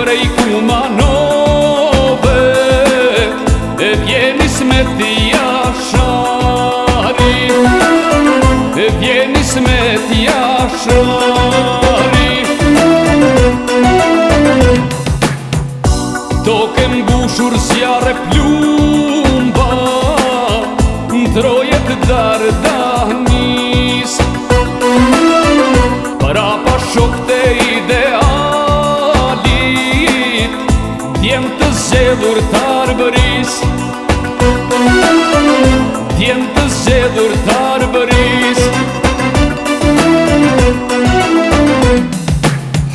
Prej kumë a E vjenis me t'ja shari E vjenis me t'ja shari To kem mbushur zjarë e plumba Në trojet dardanis Para pashok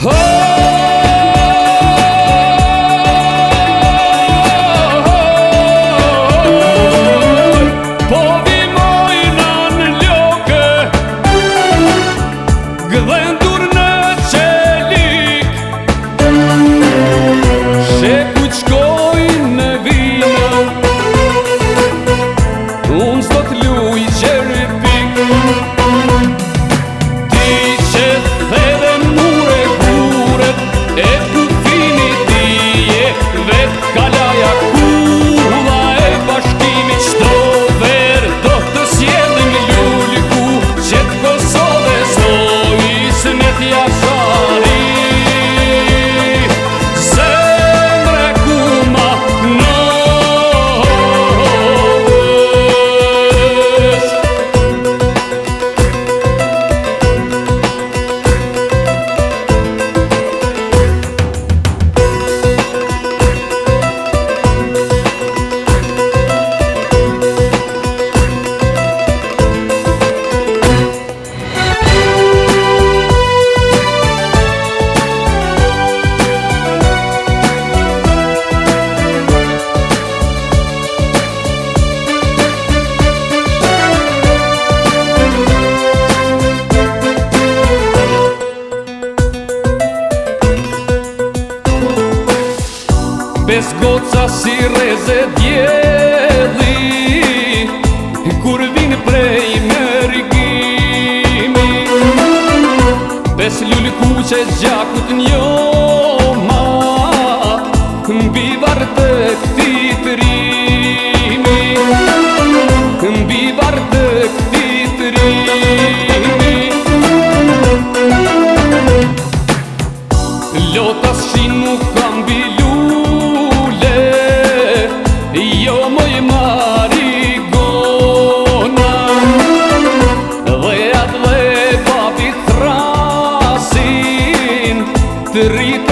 Oh Mes goca si reze djeli kur vin prej me rikimi Pes lulli kuqe gjak three